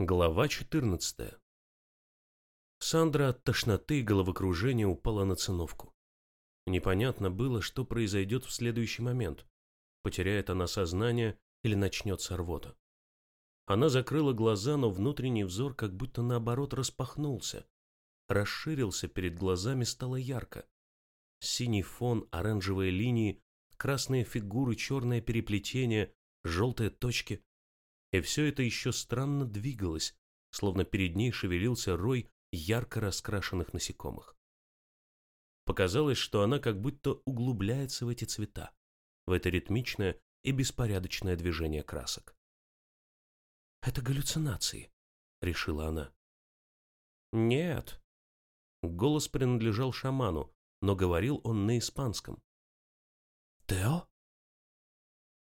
Глава 14. Сандра от тошноты и головокружения упала на циновку. Непонятно было, что произойдет в следующий момент. Потеряет она сознание или начнется рвота. Она закрыла глаза, но внутренний взор как будто наоборот распахнулся. Расширился перед глазами, стало ярко. Синий фон, оранжевые линии, красные фигуры, черное переплетение, желтые точки. И все это еще странно двигалось, словно перед ней шевелился рой ярко раскрашенных насекомых. Показалось, что она как будто углубляется в эти цвета, в это ритмичное и беспорядочное движение красок. «Это галлюцинации», — решила она. «Нет». Голос принадлежал шаману, но говорил он на испанском. «Тео?»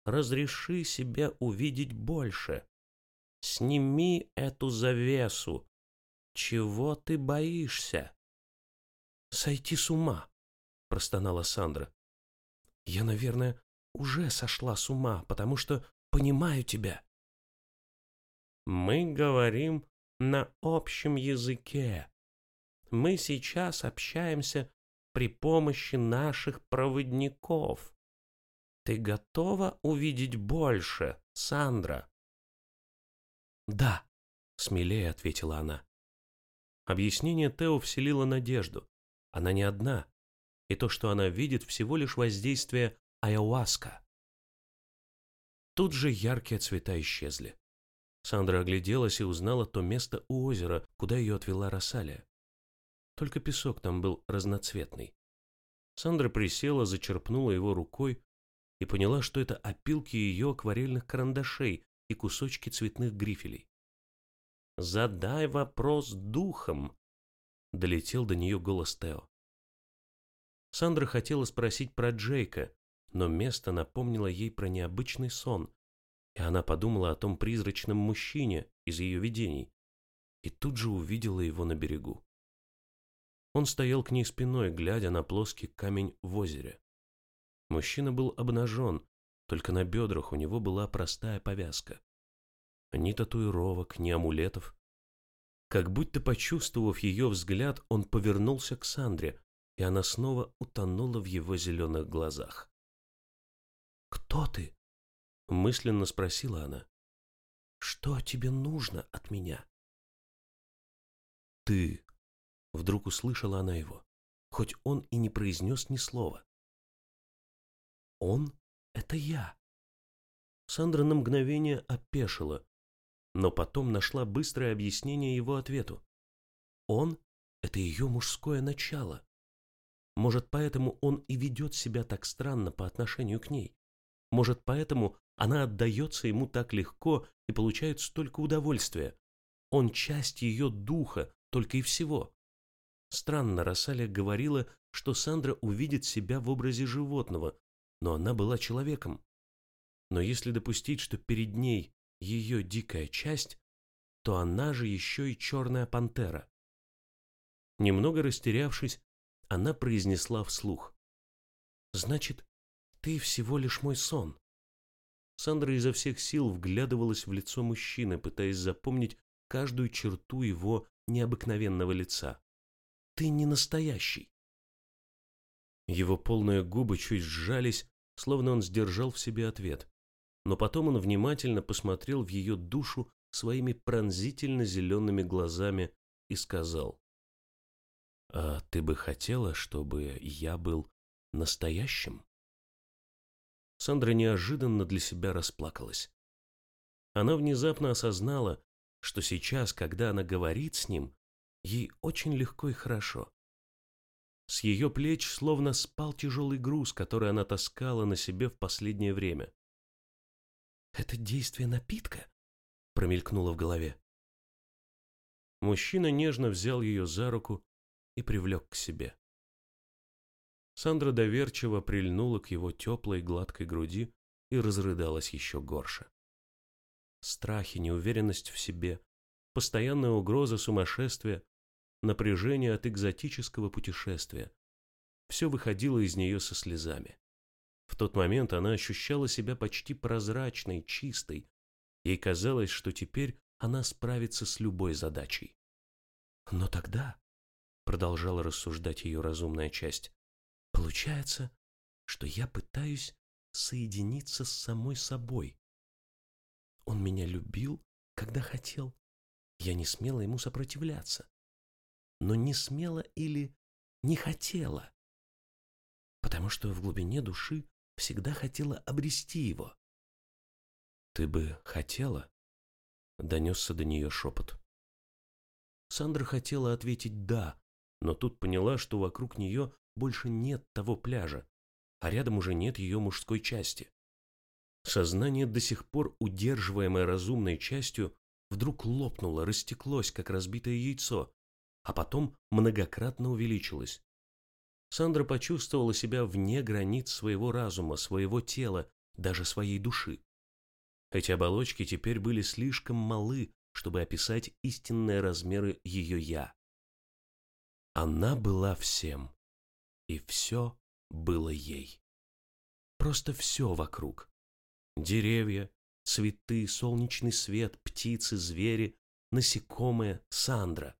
Разреши себе увидеть больше. Сними эту завесу. Чего ты боишься? Сойти с ума, простонала Сандра. Я, наверное, уже сошла с ума, потому что понимаю тебя. Мы говорим на общем языке. Мы сейчас общаемся при помощи наших проводников. Ты готова увидеть больше, Сандра? Да, смелее ответила она. Объяснение Тео вселило надежду. Она не одна, и то, что она видит, всего лишь воздействие ayahuasca. Тут же яркие цвета исчезли. Сандра огляделась и узнала то место у озера, куда ее отвела Рассалия. Только песок там был разноцветный. Сандра присела, зачерпнула его рукой, и поняла, что это опилки ее акварельных карандашей и кусочки цветных грифелей. «Задай вопрос духом!» — долетел до нее голос Тео. Сандра хотела спросить про Джейка, но место напомнило ей про необычный сон, и она подумала о том призрачном мужчине из ее видений, и тут же увидела его на берегу. Он стоял к ней спиной, глядя на плоский камень в озере. Мужчина был обнажен, только на бедрах у него была простая повязка. Ни татуировок, ни амулетов. Как будто почувствовав ее взгляд, он повернулся к Сандре, и она снова утонула в его зеленых глазах. «Кто ты?» — мысленно спросила она. «Что тебе нужно от меня?» «Ты!» — вдруг услышала она его, хоть он и не произнес ни слова. Он — это я. Сандра на мгновение опешила, но потом нашла быстрое объяснение его ответу. Он — это ее мужское начало. Может, поэтому он и ведет себя так странно по отношению к ней. Может, поэтому она отдается ему так легко и получает столько удовольствия. Он часть ее духа, только и всего. Странно, Рассалия говорила, что Сандра увидит себя в образе животного, но она была человеком. Но если допустить, что перед ней ее дикая часть, то она же еще и черная пантера. Немного растерявшись, она произнесла вслух. «Значит, ты всего лишь мой сон». Сандра изо всех сил вглядывалась в лицо мужчины, пытаясь запомнить каждую черту его необыкновенного лица. «Ты не настоящий». Его полные губы чуть сжались, словно он сдержал в себе ответ. Но потом он внимательно посмотрел в ее душу своими пронзительно зелеными глазами и сказал, «А ты бы хотела, чтобы я был настоящим?» Сандра неожиданно для себя расплакалась. Она внезапно осознала, что сейчас, когда она говорит с ним, ей очень легко и хорошо. С ее плеч словно спал тяжелый груз, который она таскала на себе в последнее время. «Это действие напитка?» — промелькнуло в голове. Мужчина нежно взял ее за руку и привлек к себе. Сандра доверчиво прильнула к его теплой гладкой груди и разрыдалась еще горше. Страхи, неуверенность в себе, постоянная угроза сумасшествия напряжение от экзотического путешествия. Все выходило из нее со слезами. В тот момент она ощущала себя почти прозрачной, чистой. Ей казалось, что теперь она справится с любой задачей. Но тогда, продолжала рассуждать ее разумная часть, получается, что я пытаюсь соединиться с самой собой. Он меня любил, когда хотел. Я не смела ему сопротивляться. Но не смела или не хотела. Потому что в глубине души всегда хотела обрести его. «Ты бы хотела?» — донесся до нее шепот. Сандра хотела ответить «да», но тут поняла, что вокруг нее больше нет того пляжа, а рядом уже нет ее мужской части. Сознание, до сих пор удерживаемое разумной частью, вдруг лопнуло, растеклось, как разбитое яйцо, а потом многократно увеличилось. Сандра почувствовала себя вне границ своего разума, своего тела, даже своей души. Эти оболочки теперь были слишком малы, чтобы описать истинные размеры ее «я». Она была всем, и все было ей. Просто все вокруг. Деревья, цветы, солнечный свет, птицы, звери, насекомые, Сандра.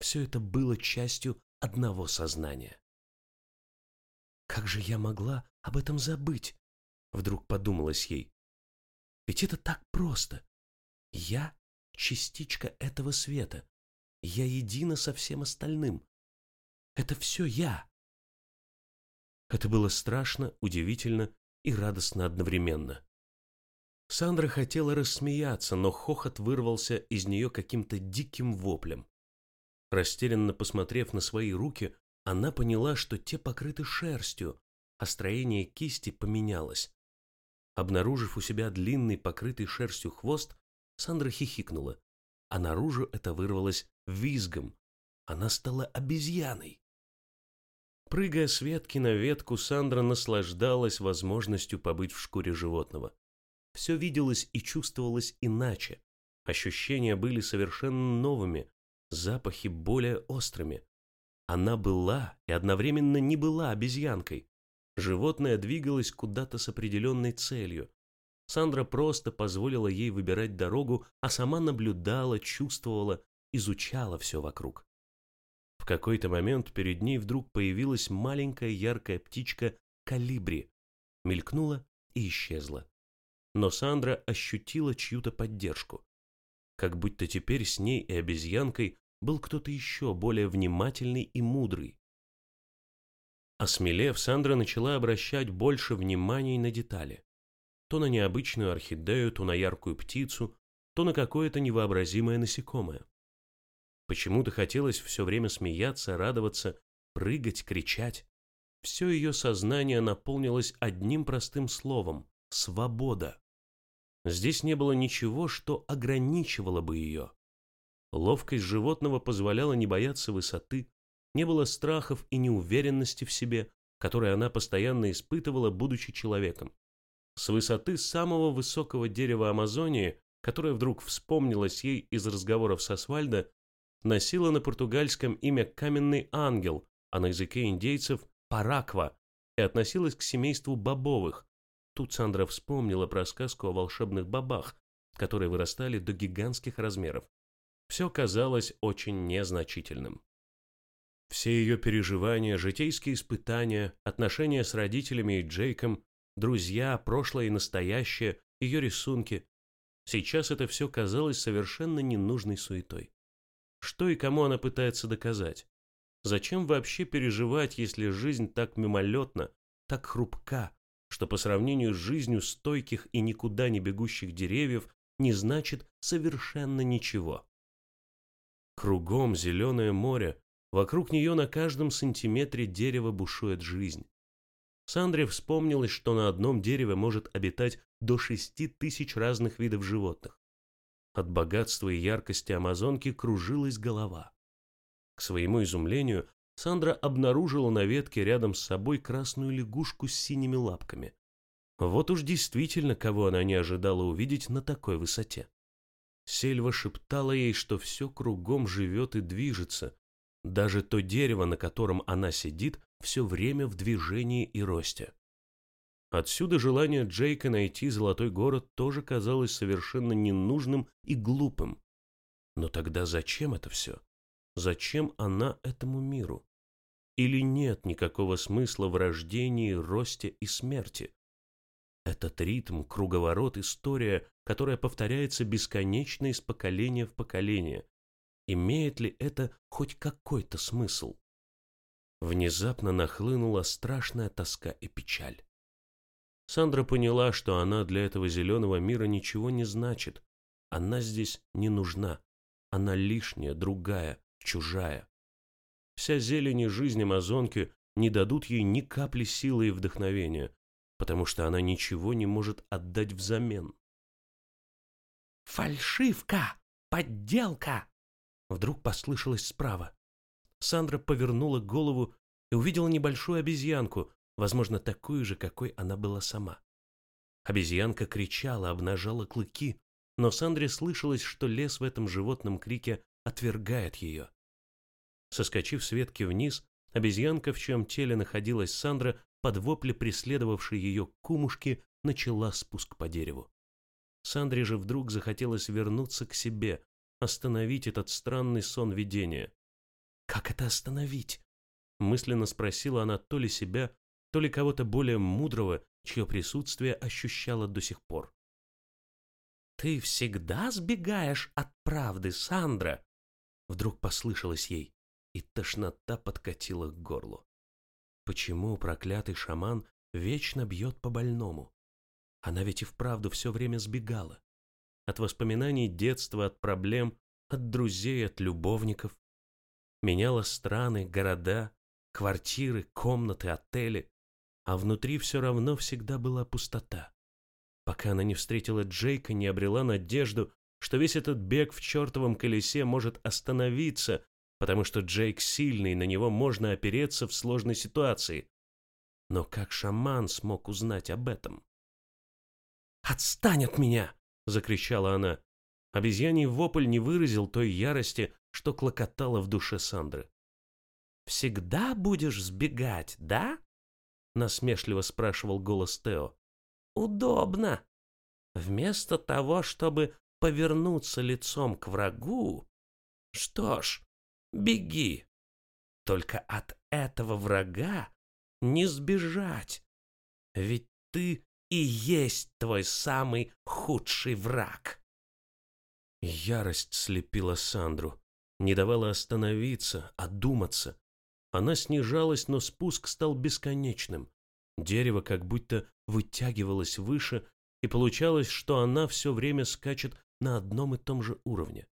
Все это было частью одного сознания. «Как же я могла об этом забыть?» Вдруг подумалось ей. «Ведь это так просто. Я — частичка этого света. Я едина со всем остальным. Это все я». Это было страшно, удивительно и радостно одновременно. Сандра хотела рассмеяться, но хохот вырвался из нее каким-то диким воплем. Растерянно посмотрев на свои руки, она поняла, что те покрыты шерстью, а строение кисти поменялось. Обнаружив у себя длинный, покрытый шерстью хвост, Сандра хихикнула, а наружу это вырвалось визгом. Она стала обезьяной. Прыгая с ветки на ветку, Сандра наслаждалась возможностью побыть в шкуре животного. Все виделось и чувствовалось иначе. Ощущения были совершенно новыми, запахи более острыми. Она была и одновременно не была обезьянкой. Животное двигалось куда-то с определенной целью. Сандра просто позволила ей выбирать дорогу, а сама наблюдала, чувствовала, изучала все вокруг какой-то момент перед ней вдруг появилась маленькая яркая птичка калибри, мелькнула и исчезла. Но Сандра ощутила чью-то поддержку. Как будто теперь с ней и обезьянкой был кто-то еще более внимательный и мудрый. Осмелев, Сандра начала обращать больше внимания на детали. То на необычную орхидею, то на яркую птицу, то на какое-то невообразимое насекомое. Почему-то хотелось все время смеяться, радоваться, прыгать, кричать. Все ее сознание наполнилось одним простым словом – свобода. Здесь не было ничего, что ограничивало бы ее. Ловкость животного позволяла не бояться высоты, не было страхов и неуверенности в себе, которые она постоянно испытывала, будучи человеком. С высоты самого высокого дерева Амазонии, которое вдруг вспомнилось ей из разговоров с Асвальдо, носила на португальском имя «каменный ангел», а на языке индейцев «параква» и относилась к семейству бобовых. Тут Сандра вспомнила про сказку о волшебных бобах, которые вырастали до гигантских размеров. Все казалось очень незначительным. Все ее переживания, житейские испытания, отношения с родителями и Джейком, друзья, прошлое и настоящее, ее рисунки. Сейчас это все казалось совершенно ненужной суетой. Что и кому она пытается доказать? Зачем вообще переживать, если жизнь так мимолетна, так хрупка, что по сравнению с жизнью стойких и никуда не бегущих деревьев не значит совершенно ничего? Кругом зеленое море, вокруг нее на каждом сантиметре дерева бушует жизнь. Сандре вспомнилось, что на одном дереве может обитать до шести тысяч разных видов животных. От богатства и яркости амазонки кружилась голова. К своему изумлению, Сандра обнаружила на ветке рядом с собой красную лягушку с синими лапками. Вот уж действительно, кого она не ожидала увидеть на такой высоте. Сельва шептала ей, что все кругом живет и движется. Даже то дерево, на котором она сидит, все время в движении и росте. Отсюда желание Джейка найти золотой город тоже казалось совершенно ненужным и глупым. Но тогда зачем это все? Зачем она этому миру? Или нет никакого смысла в рождении, росте и смерти? Этот ритм, круговорот, история, которая повторяется бесконечно из поколения в поколение. Имеет ли это хоть какой-то смысл? Внезапно нахлынула страшная тоска и печаль. Сандра поняла, что она для этого зеленого мира ничего не значит. Она здесь не нужна. Она лишняя, другая, чужая. Вся зелень и жизнь амазонки не дадут ей ни капли силы и вдохновения, потому что она ничего не может отдать взамен. «Фальшивка! Подделка!» Вдруг послышалось справа. Сандра повернула голову и увидела небольшую обезьянку, возможно, такую же, какой она была сама. Обезьянка кричала, обнажала клыки, но Сандре слышалось, что лес в этом животном крике отвергает ее. Соскочив с ветки вниз, обезьянка, в чьем теле находилась Сандра, под вопли преследовавшей ее кумушки, начала спуск по дереву. Сандре же вдруг захотелось вернуться к себе, остановить этот странный сон видения. «Как это остановить?» Мысленно спросила она то ли себя, то ли кого-то более мудрого, чье присутствие ощущала до сих пор. «Ты всегда сбегаешь от правды, Сандра?» Вдруг послышалось ей, и тошнота подкатила к горлу. Почему проклятый шаман вечно бьет по больному? Она ведь и вправду все время сбегала. От воспоминаний детства, от проблем, от друзей, от любовников. Меняла страны, города, квартиры, комнаты, отели. А внутри все равно всегда была пустота. Пока она не встретила Джейка, не обрела надежду, что весь этот бег в чертовом колесе может остановиться, потому что Джейк сильный, на него можно опереться в сложной ситуации. Но как шаман смог узнать об этом? «Отстань от меня!» — закричала она. Обезьяний вопль не выразил той ярости, что клокотало в душе Сандры. «Всегда будешь сбегать, да?» — насмешливо спрашивал голос Тео. «Удобно. Вместо того, чтобы повернуться лицом к врагу... Что ж, беги. Только от этого врага не сбежать. Ведь ты и есть твой самый худший враг. Ярость слепила Сандру, не давала остановиться, одуматься. Она снижалась, но спуск стал бесконечным. Дерево как будто вытягивалось выше, и получалось, что она все время скачет на одном и том же уровне.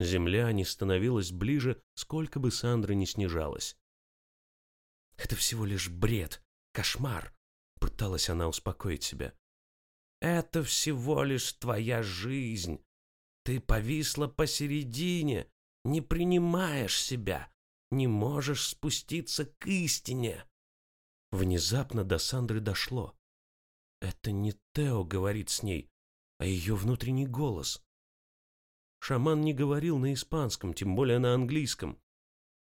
Земля не становилась ближе, сколько бы Сандра ни снижалась. «Это всего лишь бред, кошмар», — пыталась она успокоить себя. «Это всего лишь твоя жизнь. Ты повисла посередине, не принимаешь себя, не можешь спуститься к истине». Внезапно до Сандры дошло. Это не Тео говорит с ней, а ее внутренний голос. Шаман не говорил на испанском, тем более на английском.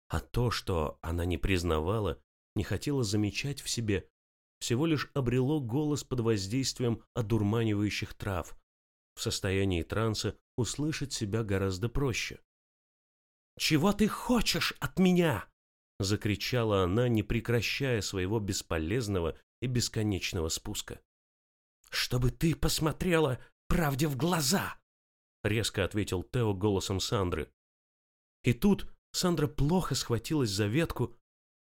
А то, что она не признавала, не хотела замечать в себе, всего лишь обрело голос под воздействием одурманивающих трав. В состоянии транса услышать себя гораздо проще. «Чего ты хочешь от меня?» — закричала она, не прекращая своего бесполезного и бесконечного спуска. «Чтобы ты посмотрела правде в глаза!» Резко ответил Тео голосом Сандры. И тут Сандра плохо схватилась за ветку,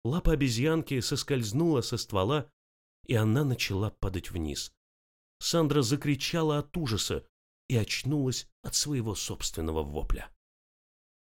лапа обезьянки соскользнула со ствола, и она начала падать вниз. Сандра закричала от ужаса и очнулась от своего собственного вопля.